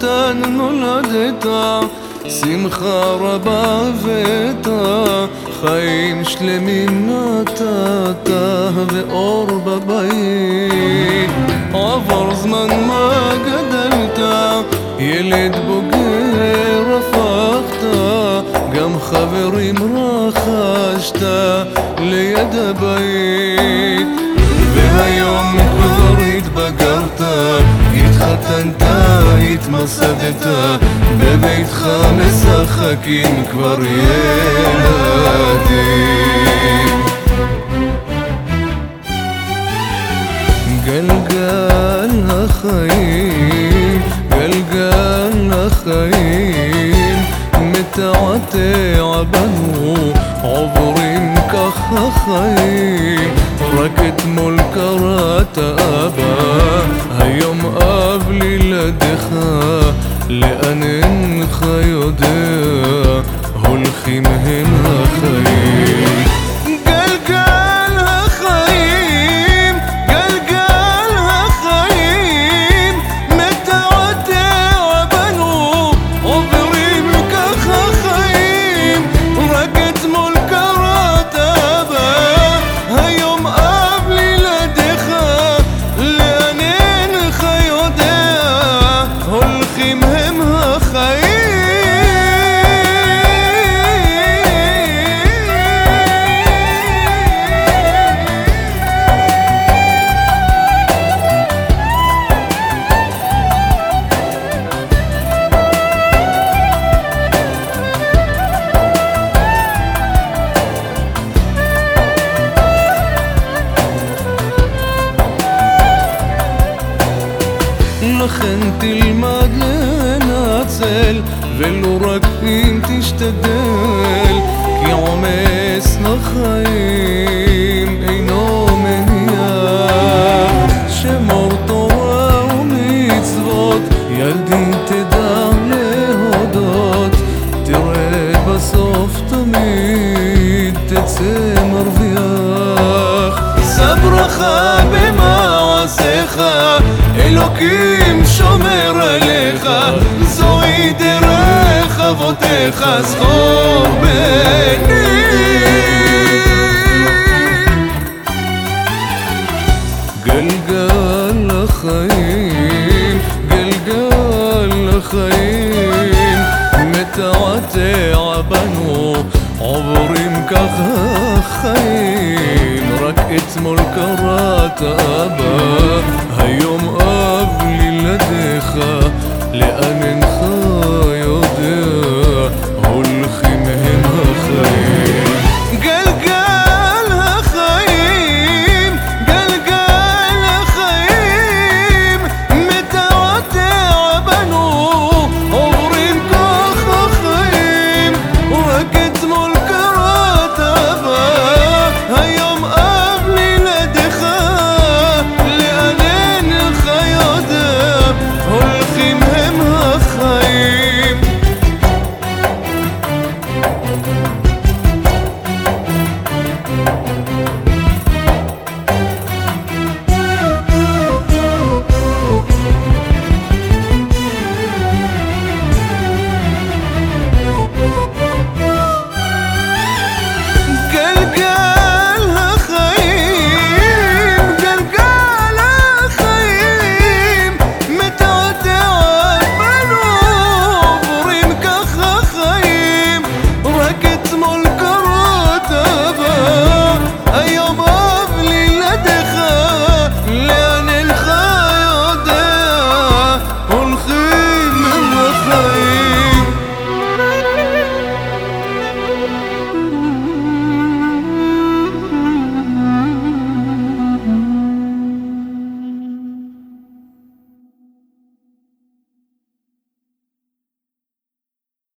כאן נולדת, שמחה רבה הבאת, חיים שלמים נתת, ואור בבית. עבר זמן מה גדלת, ילד בוגר הפכת, גם חברים רכשת ליד הבית. והיום כבר התבגרת, התחתנת, התמסדת, בביתך משחקים כבר ילדים. גלגל החיים, גלגל החיים, מתעתע בנו, עוברים כך החיים. רק אתמול קראת לאן אינך יודע, לכן תלמד לנצל, ולו רק אם תשתדל, כי עומס החיים אינו מניח. שמור תורה ומצוות, ילדי תדע להודות, תראה בסוף תמיד תצא מרוויח. ברכה במעשיך, אלוקים خط خسخو مني جلجال خاين جلجال خاين متعتي عبنو عبري مكخ خاين ملك راتبه